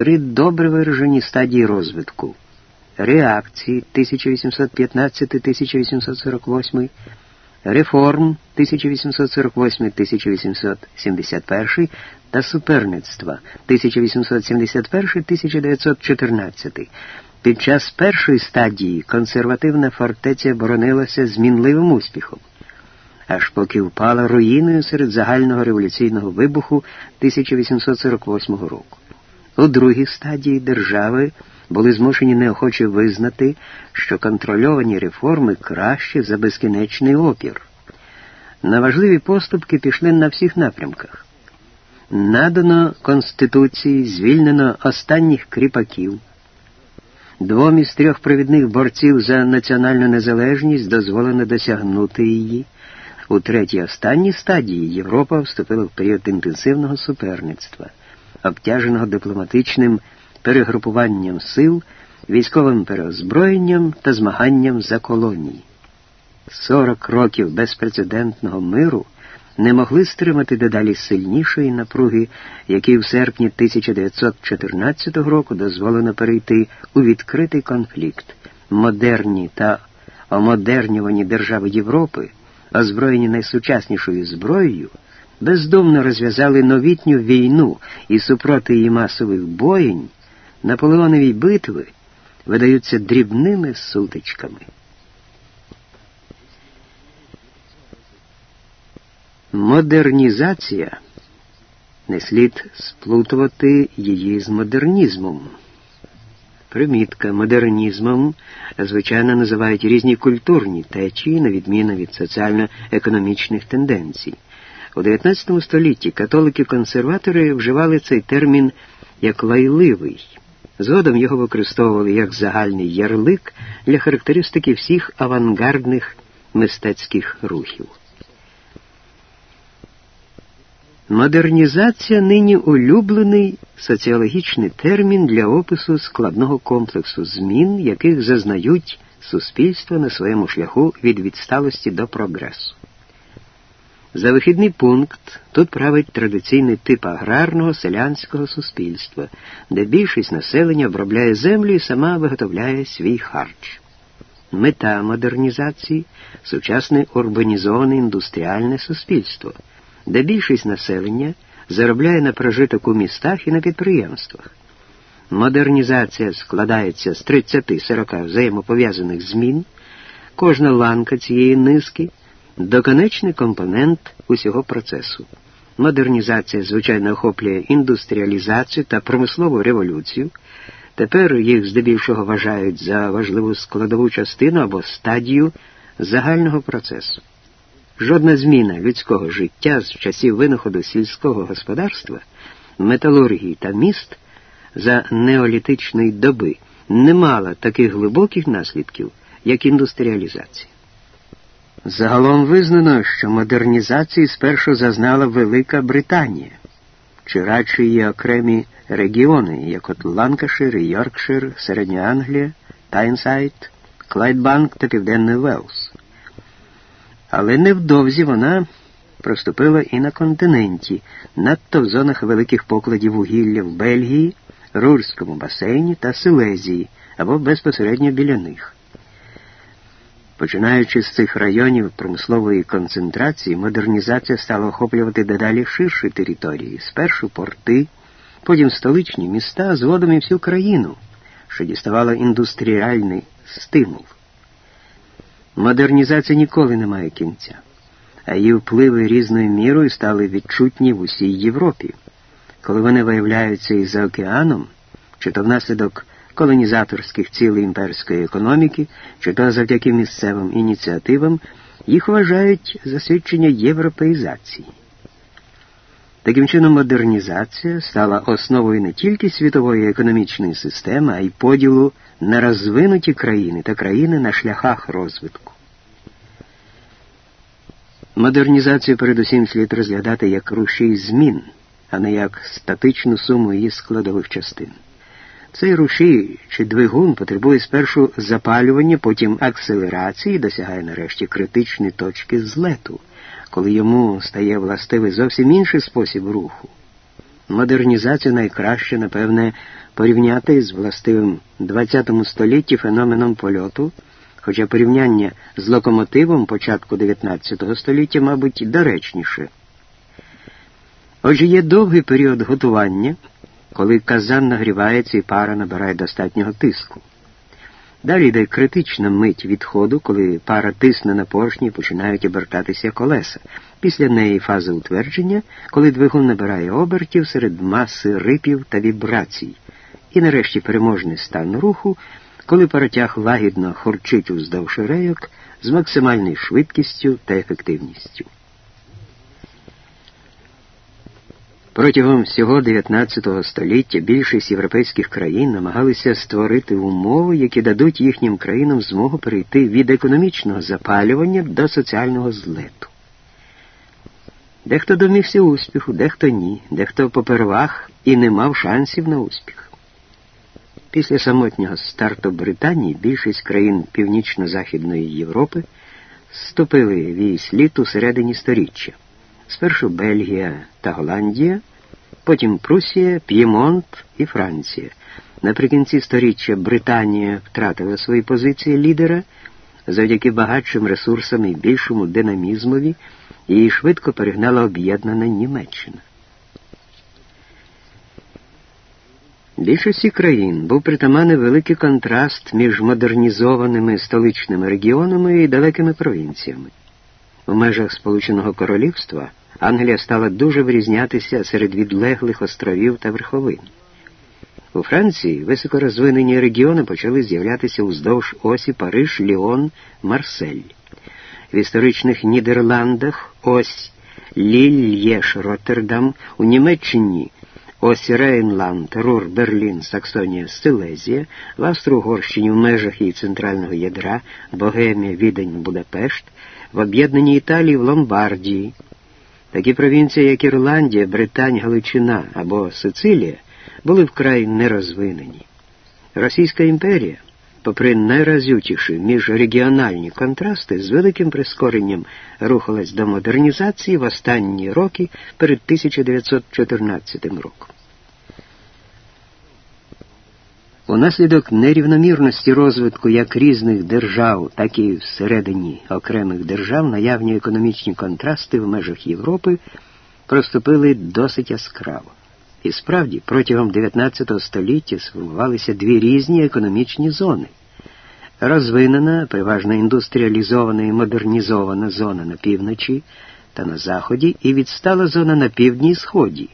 Три добре виражені стадії розвитку. Реакції 1815-1848, реформ 1848-1871 та суперництва 1871-1914. Під час першої стадії консервативна фортеця боронилася змінливим успіхом, аж поки впала руїною серед загального революційного вибуху 1848 року. У другій стадії держави були змушені неохоче визнати, що контрольовані реформи краще за безкінечний опір. На важливі поступки пішли на всіх напрямках. Надано Конституції, звільнено останніх кріпаків. Двом із трьох провідних борців за національну незалежність дозволено досягнути її. У третій останній стадії Європа вступила в період інтенсивного суперництва, обтяженого дипломатичним перегрупуванням сил, військовим переозброєнням та змаганням за колонії. Сорок років безпрецедентного миру не могли стримати дедалі сильнішої напруги, які в серпні 1914 року дозволено перейти у відкритий конфлікт. Модерні та омодернювані держави Європи, озброєні найсучаснішою зброєю, бездумно розв'язали новітню війну і супроти її масових боєнь, наполеонові битви видаються дрібними сутичками. Модернізація не слід сплутувати її з модернізмом. Примітка модернізмом, звичайно, називають різні культурні течії, на відміну від соціально-економічних тенденцій. У XIX столітті католики-консерватори вживали цей термін як лайливий. Згодом його використовували як загальний ярлик для характеристики всіх авангардних мистецьких рухів. Модернізація нині улюблений соціологічний термін для опису складного комплексу змін, яких зазнають суспільства на своєму шляху від відсталості до прогресу. За вихідний пункт тут править традиційний тип аграрного селянського суспільства, де більшість населення обробляє землю і сама виготовляє свій харч. Мета модернізації сучасне урбанізоване індустріальне суспільство де більшість населення заробляє на прожиток у містах і на підприємствах. Модернізація складається з 30-40 взаємопов'язаних змін, кожна ланка цієї низки доконечний компонент усього процесу. Модернізація, звичайно, охоплює індустріалізацію та промислову революцію. Тепер їх здебільшого вважають за важливу складову частину або стадію загального процесу. Жодна зміна людського життя з часів винаходу сільського господарства, металургії та міст за неолітичної доби не мала таких глибоких наслідків, як індустріалізація. Загалом визнано, що модернізації спершу зазнала Велика Британія, чи радше її окремі регіони, як от Ланкашир, Йоркшир, Середня Англія, Тайнсайд, Клайдбанк та Південний Велс. Але невдовзі вона проступила і на континенті, надто в зонах великих покладів вугілля в Бельгії, Рурському басейні та Силезії або безпосередньо біля них. Починаючи з цих районів промислової концентрації, модернізація стала охоплювати дедалі ширші території, спершу порти, потім столичні міста, згодом і всю країну, що діставала індустріальний стимул. Модернізація ніколи не має кінця, а її впливи різною мірою стали відчутні в усій Європі. Коли вони виявляються і за океаном, чи то внаслідок колонізаторських цілей імперської економіки, чи то завдяки місцевим ініціативам, їх вважають за свідчення європеїзації. Таким чином, модернізація стала основою не тільки світової економічної системи, а й поділу на розвинуті країни та країни на шляхах розвитку. Модернізацію передусім слід розглядати як рушій змін, а не як статичну суму її складових частин. Цей рушій чи двигун потребує спершу запалювання, потім акселерації досягає нарешті критичної точки злету, коли йому стає властивий зовсім інший спосіб руху. Модернізація найкраще, напевне, порівняти з властивим ХХ столітті феноменом польоту, хоча порівняння з локомотивом початку XIX століття, мабуть, доречніше. Отже, є довгий період готування, коли казан нагрівається і пара набирає достатнього тиску. Далі йде критична мить відходу, коли пара тисне на поршні і починають обертатися колеса. Після неї фаза утвердження, коли двигун набирає обертів серед маси рипів та вібрацій. І нарешті переможний стан руху, коли паротяг лагідно хорчить уздовж рейок з максимальною швидкістю та ефективністю. Протягом всього 19 століття більшість європейських країн намагалися створити умови, які дадуть їхнім країнам змогу перейти від економічного запалювання до соціального злету. Дехто домігся успіху, дехто ні, дехто попервах і не мав шансів на успіх. Після самотнього старту Британії більшість країн Північно-Західної Європи ступили в її слід у середині сторіччя. Спершу Бельгія та Голландія, потім Прусія, П'ємонт і Франція. Наприкінці сторіччя Британія втратила свої позиції лідера завдяки багатшим ресурсам і більшому динамізмові, її швидко перегнала об'єднана Німеччина. Більшості країн був притаманний великий контраст між модернізованими столичними регіонами і далекими провінціями. У межах Сполученого Королівства Англія стала дуже вирізнятися серед відлеглих островів та верховин. У Франції високорозвинені регіони почали з'являтися уздовж осі Париж, Ліон, Марсель. В історичних Нідерландах ось Ліль, Єш, Роттердам, у Німеччині ось Рейнланд, Рур, Берлін, Саксонія, Силезія, в Австро-Угорщині в межах її центрального ядра, Богемія, Відень, Будапешт, в об'єднаній Італії в Ломбардії. Такі провінції, як Ірландія, Британь, Галичина або Сицилія, були вкрай нерозвинені. Російська імперія, попри найразючіші міжрегіональні контрасти, з великим прискоренням рухалась до модернізації в останні роки перед 1914 роком. Унаслідок нерівномірності розвитку як різних держав, так і всередині окремих держав наявні економічні контрасти в межах Європи проступили досить яскраво. І справді, протягом 19 століття сформувалися дві різні економічні зони. Розвинена, переважно індустріалізована і модернізована зона на півночі та на заході, і відстала зона на півдні і сході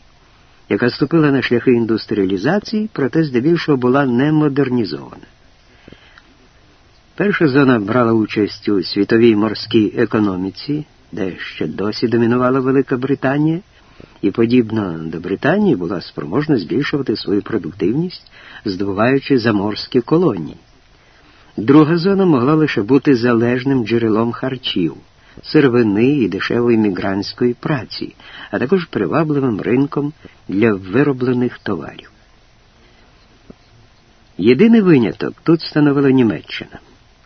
яка ступила на шляхи індустріалізації, проте здебільшого була не модернізована. Перша зона брала участь у світовій морській економіці, де ще досі домінувала Велика Британія, і, подібно до Британії, була спроможна збільшувати свою продуктивність, здобуваючи заморські колонії. Друга зона могла лише бути залежним джерелом харчів сировини і дешевої мігрантської праці, а також привабливим ринком для вироблених товарів. Єдиний виняток тут становила Німеччина,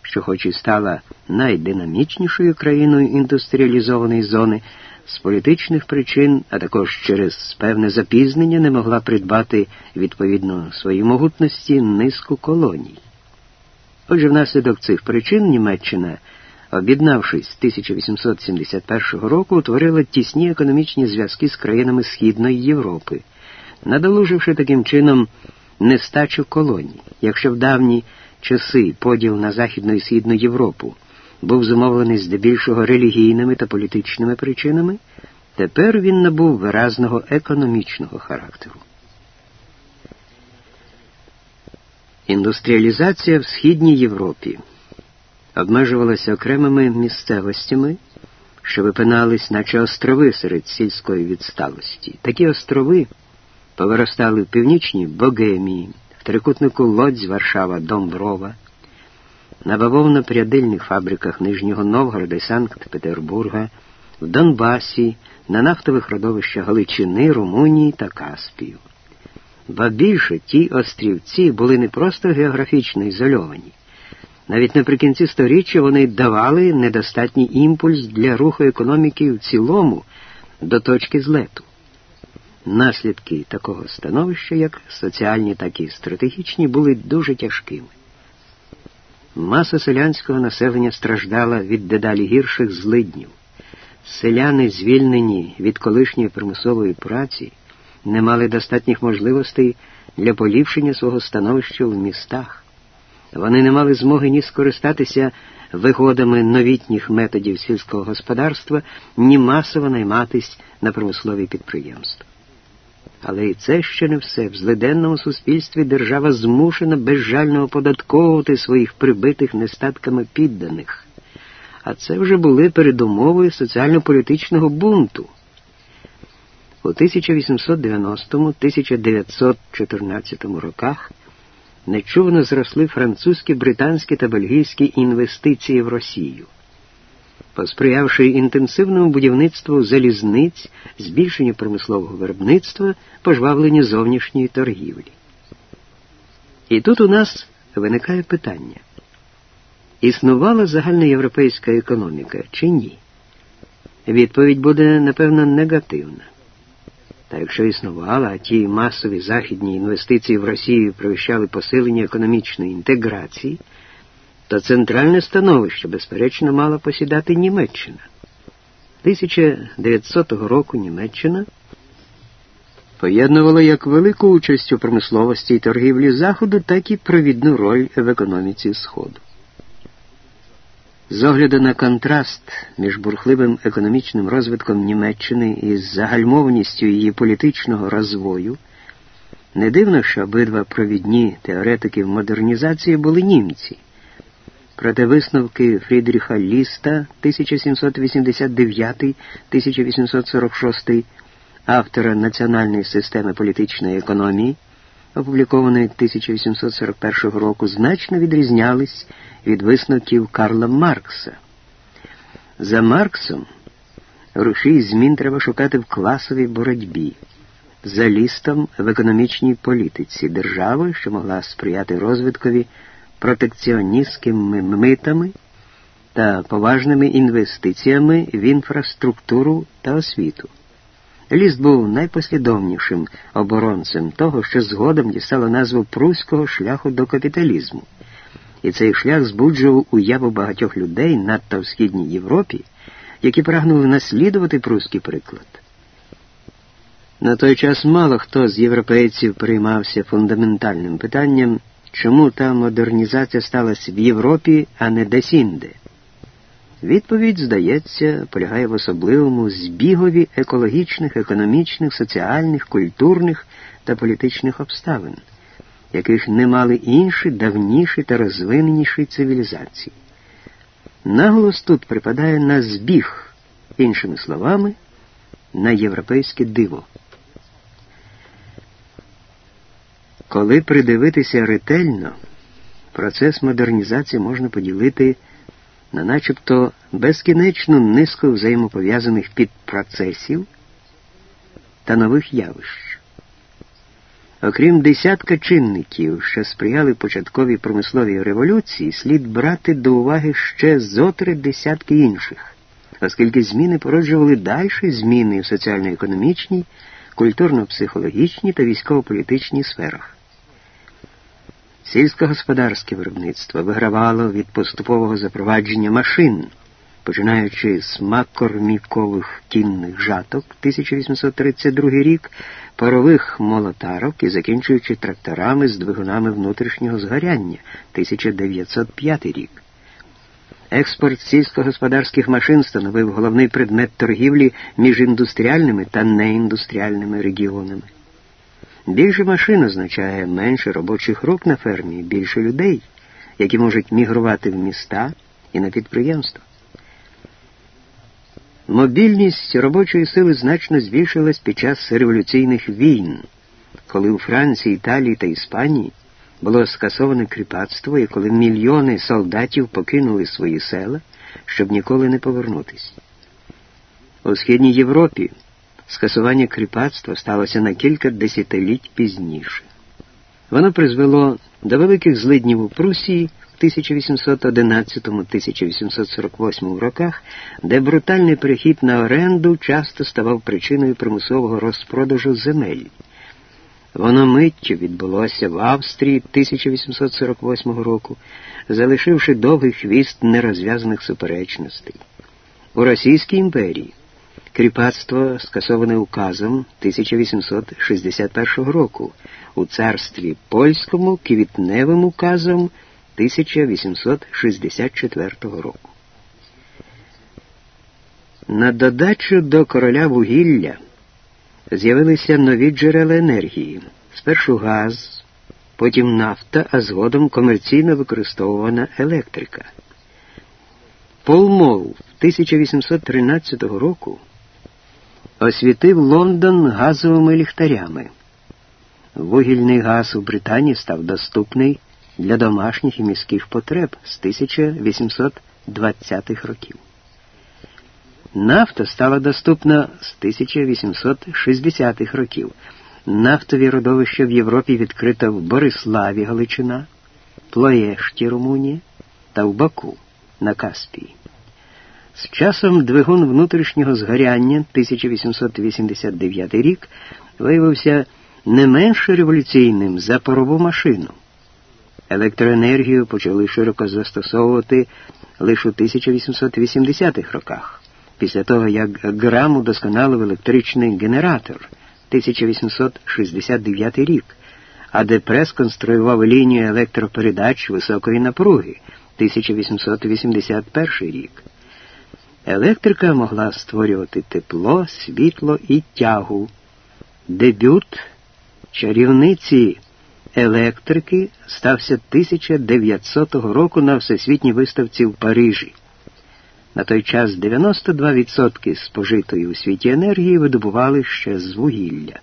що, хоч і стала найдинамічнішою країною індустріалізованої зони, з політичних причин, а також через певне запізнення не могла придбати відповідно своїй могутності низку колоній. Отже, внаслідок цих причин Німеччина об'єднавшись з 1871 року, утворила тісні економічні зв'язки з країнами Східної Європи, надолуживши таким чином нестачу колоній. Якщо в давні часи поділ на Західну і Східну Європу був зумовлений здебільшого релігійними та політичними причинами, тепер він набув виразного економічного характеру. Індустріалізація в Східній Європі обмежувалася окремими місцевостями, що випинались, наче острови серед сільської відсталості. Такі острови повиростали в північній Богемії, в трикутнику Лодзь, Варшава, Домброва, на бавовно-прядильних фабриках Нижнього Новгорода і Санкт-Петербурга, в Донбасі, на нафтових родовищах Галичини, Румунії та Каспію. Ба більше ті острівці були не просто географічно ізольовані, навіть наприкінці сторіччя вони давали недостатній імпульс для руху економіки в цілому до точки злету. Наслідки такого становища, як соціальні, так і стратегічні, були дуже тяжкими. Маса селянського населення страждала від дедалі гірших злиднів. Селяни, звільнені від колишньої примусової праці, не мали достатніх можливостей для поліпшення свого становища в містах. Вони не мали змоги ні скористатися вигодами новітніх методів сільського господарства, ні масово найматись на промислові підприємства. Але і це ще не все. В злиденному суспільстві держава змушена безжально оподатковувати своїх прибитих нестатками підданих. А це вже були передумовою соціально-політичного бунту. У 1890-1914 роках нечувано зросли французькі, британські та бельгійські інвестиції в Росію посприявши інтенсивному будівництву залізниць, збільшенню промислового виробництва, пожвавленню зовнішньої торгівлі. І тут у нас виникає питання: існувала загальноєвропейська економіка чи ні? Відповідь буде, напевно, негативна. Та якщо існувала, а ті масові західні інвестиції в Росію провіщали посилення економічної інтеграції то центральне становище, безперечно, мала посідати Німеччина. 1900 року Німеччина поєднувала як велику участь у промисловості і торгівлі Заходу, так і провідну роль в економіці Сходу. З огляду на контраст між бурхливим економічним розвитком Німеччини і загальмованістю її політичного розвою, не дивно, що обидва провідні теоретики модернізації були німці. Проте висновки Фрідріха Ліста 1789-1846, автора Національної системи політичної економії, опублікованої 1841 року, значно відрізнялись від висновків Карла Маркса. За Марксом рушій змін треба шукати в класовій боротьбі, за лістом в економічній політиці держави, що могла сприяти розвиткові протекціоністськими митами та поважними інвестиціями в інфраструктуру та освіту. Ліст був найпослідовнішим оборонцем того, що згодом дістало назву Пруського шляху до капіталізму. І цей шлях збуджував уяву багатьох людей, надто в Східній Європі, які прагнули наслідувати прусський приклад. На той час мало хто з європейців приймався фундаментальним питанням чому та модернізація сталася в Європі, а не десінде? Відповідь, здається, полягає в особливому збігові екологічних, економічних, соціальних, культурних та політичних обставин, яких не мали інші, давніші та розвиненіші цивілізації. Наголос тут припадає на збіг, іншими словами, на європейське диво. Коли придивитися ретельно, процес модернізації можна поділити на начебто безкінечну низку взаємопов'язаних підпроцесів та нових явищ. Окрім десятка чинників, що сприяли початковій промисловій революції, слід брати до уваги ще зотри десятки інших, оскільки зміни породжували дальші зміни в соціально-економічній, культурно-психологічній та військово-політичній сферах. Сільськогосподарське виробництво вигравало від поступового запровадження машин, починаючи з макормікових кінних жаток 1832 рік, парових молотарок і закінчуючи тракторами з двигунами внутрішнього згоряння 1905 рік. Експорт сільськогосподарських машин становив головний предмет торгівлі між індустріальними та неіндустріальними регіонами. Більше машин означає менше робочих рук на фермі, більше людей, які можуть мігрувати в міста і на підприємства. Мобільність робочої сили значно збільшилась під час революційних війн, коли у Франції, Італії та Іспанії було скасоване кріпацтво і коли мільйони солдатів покинули свої села, щоб ніколи не повернутися. У Східній Європі Скасування кріпацтва сталося на кілька десятиліть пізніше. Воно призвело До великих злиднів у Прусії 1811-1848 роках, де брутальний перехід на оренду часто ставав причиною примусового розпродажу земель. Воно миттю відбулося в Австрії 1848 року, залишивши довгий хвіст нерозв'язаних суперечностей. У Російській імперії кріпацтво скасоване указом 1861 року, у царстві польському квітневим указом 1864 року. На додачу до короля вугілля з'явилися нові джерела енергії. Спершу газ, потім нафта, а згодом комерційно використовувана електрика. Полмол 1813 року освітив Лондон газовими ліхтарями. Вугільний газ у Британії став доступний для домашніх і міських потреб з 1820-х років. Нафта стала доступна з 1860-х років. Нафтові родовища в Європі відкрито в Бориславі Галичина, Плоєшті Румунія та в Баку на Каспії. З часом двигун внутрішнього згоряння 1889 рік виявився не менш революційним за парову машину. Електроенергію почали широко застосовувати лише у 1880-х роках, після того як Грам удосконалив електричний генератор 1869 рік, а Депрес конструював лінію електропередач високої напруги 1881 рік. Електрика могла створювати тепло, світло і тягу. Дебют чарівниці електрики стався 1900 року на всесвітній виставці в Парижі. На той час 92% спожитої у світі енергії видобували ще з вугілля.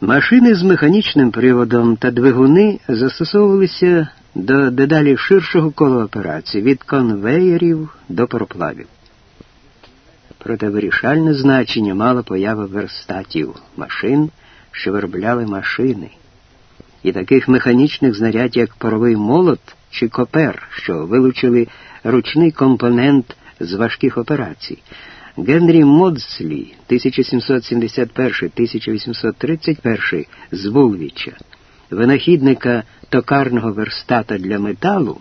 Машини з механічним приводом та двигуни застосовувалися до дедалі ширшого кола операцій від конвеєрів до пароплавів. Проте вирішальне значення мала поява верстатів, машин, що виробляли машини, і таких механічних знарядь, як паровий молот чи копер, що вилучили ручний компонент з важких операцій. Генрі Модслі 1771-1831 з Вулвіча, винахідника токарного верстата для металу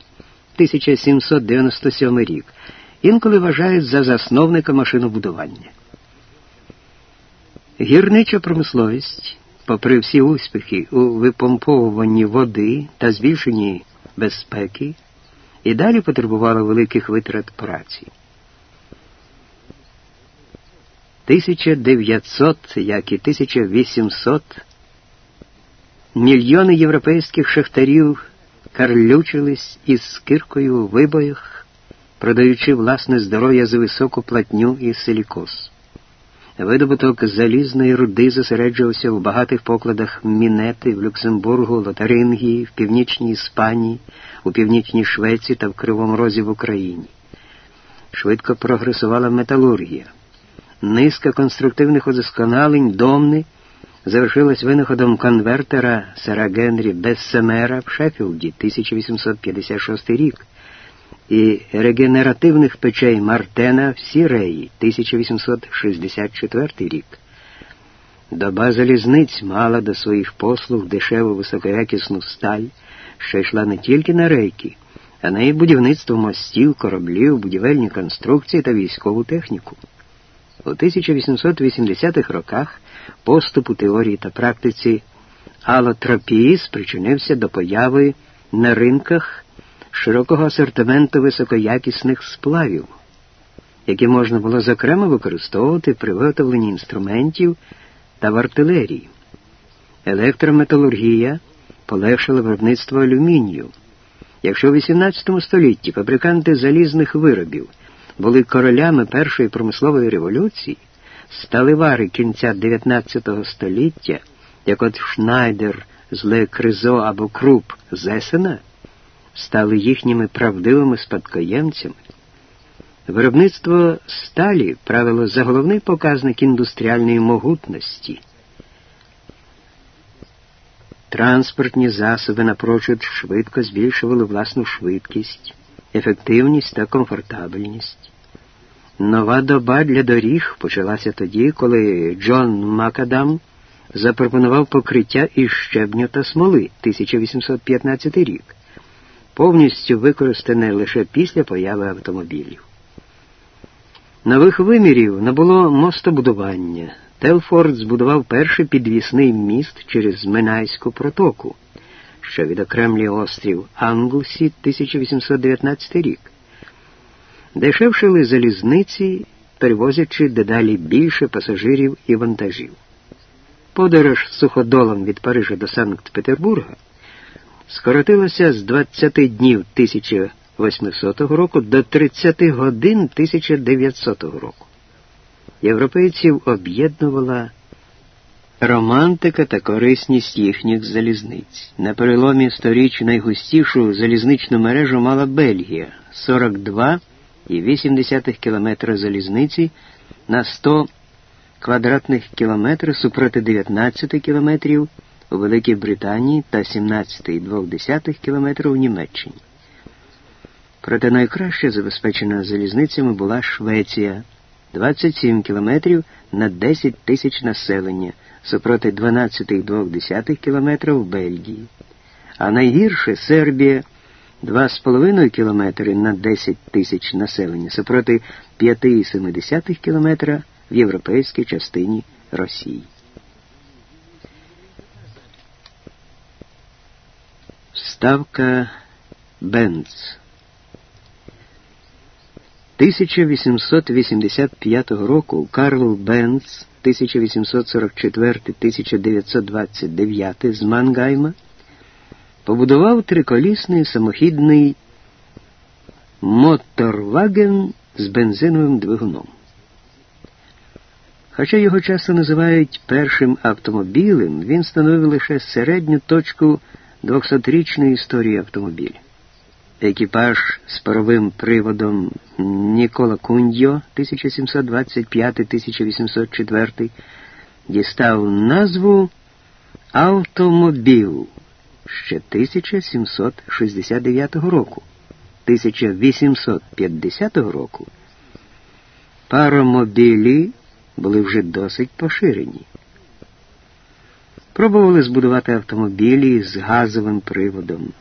1797 рік, інколи вважають за засновника машинобудування. Гірнича промисловість, попри всі успіхи у випомповуванні води та збільшенні безпеки, і далі потребувала великих витрат праці. 1900, як і 1800, мільйони європейських шахтарів карлючились із киркою у вибоях, продаючи власне здоров'я за високу платню і силікоз. Видобуток залізної руди зосереджувався в багатих покладах Мінети в Люксембургу, Лотарингії, в північній Іспанії, у північній Швеції та в Кривому Розі в Україні. Швидко прогресувала металургія. Низка конструктивних удосконалень домни завершилась винаходом конвертера Сера Генрі Бессемера в Шеффілді 1856 рік і регенеративних печей Мартена в Сіреї 1864 рік. Доба залізниць мала до своїх послуг дешеву високоякісну сталь, що йшла не тільки на рейки, а на і будівництво мостів, кораблів, будівельні конструкції та військову техніку. У 1880-х роках поступ у теорії та практиці алотропії спричинився до появи на ринках широкого асортименту високоякісних сплавів, які можна було зокрема використовувати при виготовленні інструментів та в артилерії. Електрометалургія полегшила виробництво алюмінію. Якщо в XVIII столітті фабриканти залізних виробів були королями першої промислової революції, сталевари кінця 19 століття, як от Шнайдер з Ле Кризо або Круп з Есена, стали їхніми правдивими спадкоємцями. Виробництво сталі правило за головний показник індустріальної могутності. Транспортні засоби напрочуд швидко збільшували власну швидкість, ефективність та комфортабельність. Нова доба для доріг почалася тоді, коли Джон Макадам запропонував покриття із щебню та смоли 1815 рік, повністю використане лише після появи автомобілів. Нових вимірів набуло мостобудування. Телфорд збудував перший підвісний міст через Минайську протоку, що відокремлює острів Англсі 1819 рік. Дешевшили залізниці, перевозячи дедалі більше пасажирів і вантажів. Подорож суходолом від Парижа до Санкт-Петербурга скоротилася з 20 днів 1800 року до 30 годин 1900 року. Європейців об'єднувала романтика та корисність їхніх залізниць. На переломі сторіч найгустішу залізничну мережу мала Бельгія 42,8 км залізниці на 100 квадратних кілометрів супроти 19 кілометрів у Великій Британії та 17,2 км у Німеччині. Проте найкраще забезпечена залізницями була Швеція 27 кілометрів на 10 тисяч населення супроти 12,2 км Бельгії. А найгірше Сербія 2,5 км на 10 тисяч населення супроти 5,7 км в європейській частині Росії. Ставка Бенц 1885 року Карл Бенц 1844-1929 з Мангайма побудував триколісний самохідний моторваген з бензиновим двигуном. Хоча його часто називають першим автомобілем, він становив лише середню точку 200-річної історії автомобіля. Екіпаж з паровим приводом Нікола Кундьо 1725-1804 дістав назву Автомобіл ще 1769 року. 1850 року паромобілі були вже досить поширені. Пробували збудувати автомобілі з газовим приводом,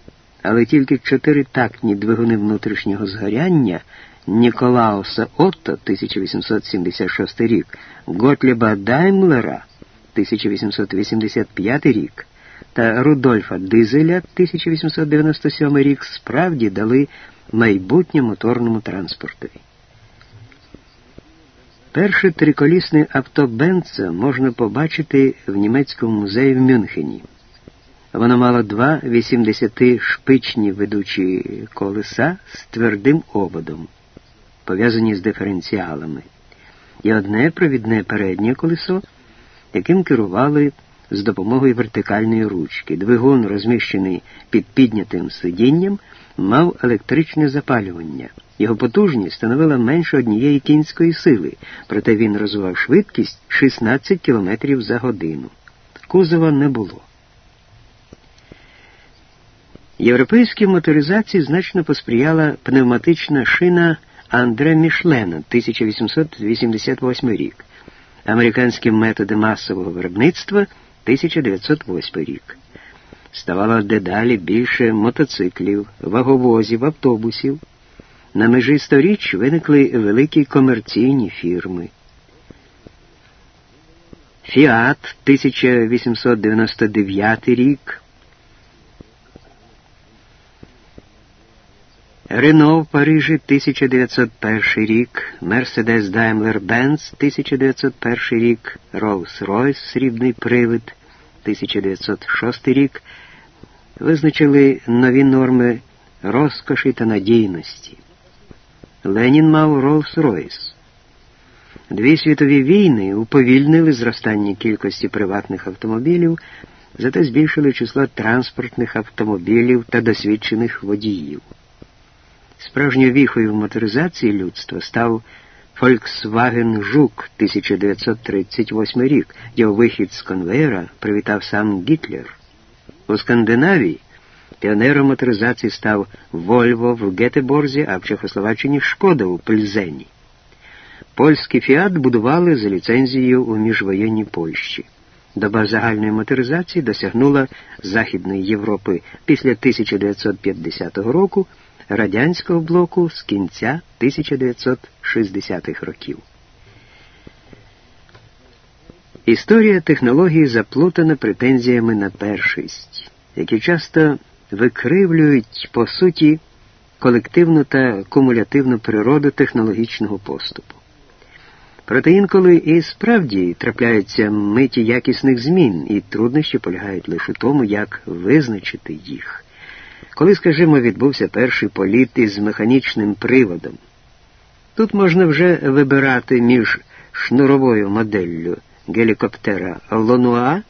але тільки чотиритактні двигуни внутрішнього згоряння Ніколауса Отто 1876 рік, Готліба Даймлера 1885 рік та Рудольфа Дизеля 1897 рік справді дали майбутнє моторному транспортові. Перше триколісне авто Бенца можна побачити в німецькому музеї в Мюнхені. Воно мало два 80-шпичні ведучі колеса з твердим ободом, пов'язані з диференціалами, і одне провідне переднє колесо, яким керували з допомогою вертикальної ручки. Двигун, розміщений під піднятим сидінням, мав електричне запалювання. Його потужність становила менше однієї кінської сили, проте він розвивав швидкість 16 км за годину. Кузова не було. Європейській моторизації значно посприяла пневматична шина Андре Мішлена 1888 рік, американські методи масового виробництва 1908 рік. Ставало дедалі більше мотоциклів, ваговозів, автобусів. На межі сторіч виникли великі комерційні фірми. Фіат 1899 рік. Рено в Парижі 1901 рік, Мерседес Даймлер Бенц 1901 рік, Rolls-Royce Срібний привид 1906 рік визначили нові норми розкоші та надійності. Ленін мав Rolls-Royce. Дві світові війни уповільнили зростання кількості приватних автомобілів, зате збільшили число транспортних автомобілів та досвідчених водіїв. Справжньою віхою в моторизації людства став Volkswagen Жук 1938 рік. Його вихід з конвейера привітав сам Гітлер. У Скандинавії піонером моторизації став Вольво в Гетеборзі, а в Чехословаччині Шкода у Пельзені. Польський фіат будували за ліцензією у міжвоєнній Польщі. Доба загальної моторизації досягнула Західної Європи після 1950 року, радянського блоку з кінця 1960-х років. Історія технології заплутана претензіями на першість, які часто викривлюють по суті колективну та кумулятивну природу технологічного поступу. Проте інколи і справді трапляються миті якісних змін, і труднощі полягають лише у тому, як визначити їх. Коли, скажімо, відбувся перший політ із механічним приводом, тут можна вже вибирати між шнуровою моделлю гелікоптера Лонуа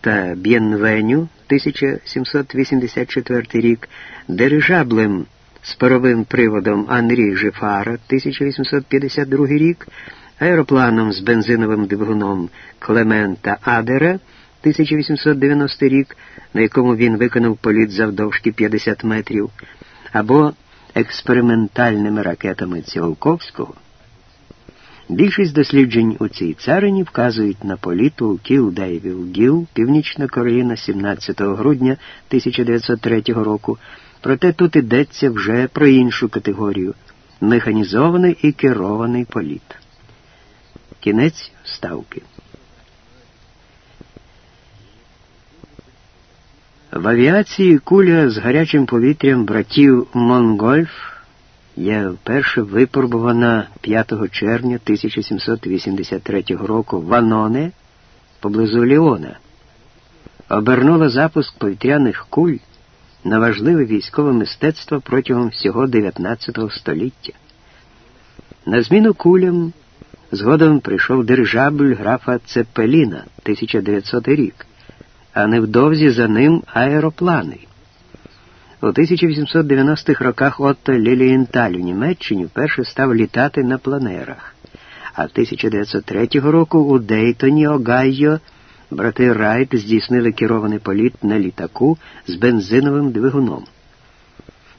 та Б'єнвеню 1784 рік, дирижаблем з паровим приводом Анрі Жефара 1852 рік, аеропланом з бензиновим двигуном Клемента Адера 1890 рік, на якому він виконав політ завдовжки 50 метрів, або експериментальними ракетами Ціолковського. Більшість досліджень у цій царині вказують на політ у Кіл-Девіл Гіл, Північна Кароліна 17 грудня 1903 року. Проте тут йдеться вже про іншу категорію механізований і керований політ. Кінець вставки. В авіації куля з гарячим повітрям братів Монгольф є вперше випробувана 5 червня 1783 року в Аноне поблизу Ліона. Обернула запуск повітряних куль на важливе військове мистецтво протягом всього 19 століття. На зміну кулям згодом прийшов дирижабль графа Цепеліна 1900 рік, а невдовзі за ним аероплани. У 1890-х роках Отто Лілієнталь у Німеччині вперше став літати на планерах, а 1903 року у Дейтоні, Огайо, брати Райт здійснили керований політ на літаку з бензиновим двигуном.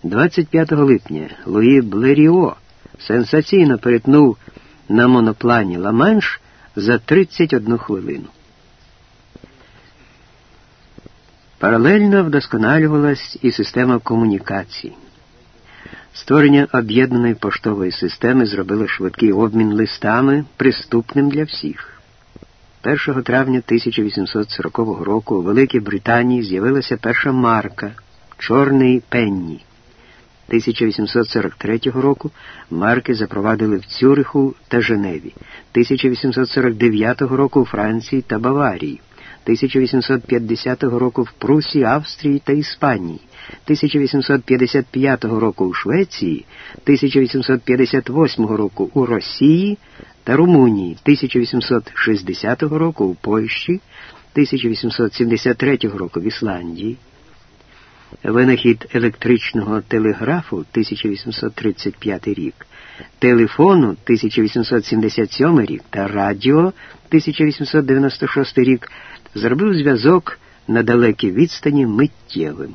25 липня Луї Блеріо сенсаційно перетнув на моноплані Ла-Манш за 31 хвилину. Паралельно вдосконалювалась і система комунікацій. Створення об'єднаної поштової системи зробило швидкий обмін листами, приступним для всіх. 1 травня 1840 року у Великій Британії з'явилася перша марка Чорний Пенні. 1843 року марки запровадили в Цюриху та Женеві, 1849 року у Франції та Баварії. 1850 року в Прусі, Австрії та Іспанії, 1855 року у Швеції, 1858 року у Росії та Румунії, 1860 року у Польщі, 1873 року в Ісландії. Винахід електричного телеграфу 1835 рік, телефону 1877 рік. Та радіо 1896 рік зробив зв'язок на далекій відстані миттєвим.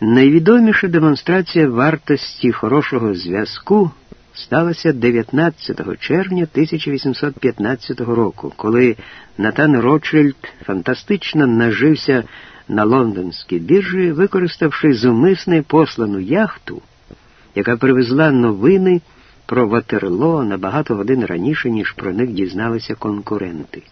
Найвідоміша демонстрація вартості хорошого зв'язку сталася 19 червня 1815 року, коли Натан Ротшильд фантастично нажився на лондонській біржі, використавши зумисне послану яхту, яка привезла новини про Ватерло набагато годин раніше, ніж про них дізналися конкуренти.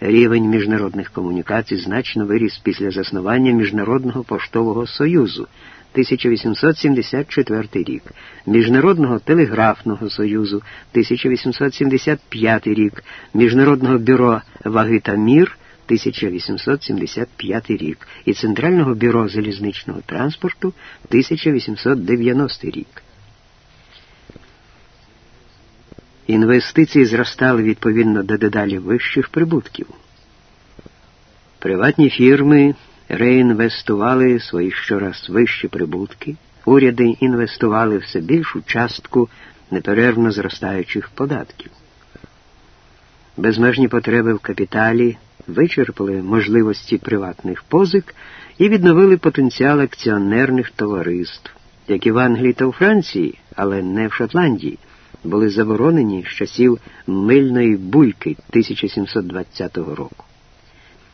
Рівень міжнародних комунікацій значно виріс після заснування Міжнародного поштового союзу 1874 рік, Міжнародного телеграфного союзу 1875 рік, Міжнародного бюро ваги та мір 1875 рік. І Центрального бюро залізничного транспорту 1890 рік. Інвестиції зростали відповідно до дедалі вищих прибутків. Приватні фірми реінвестували свої щораз вищі прибутки, уряди інвестували все більшу частку неперервно зростаючих податків. Безмежні потреби в капіталі вичерпали можливості приватних позик і відновили потенціал акціонерних товариств, які в Англії та у Франції, але не в Шотландії, були заборонені з часів мильної бульки 1720 року.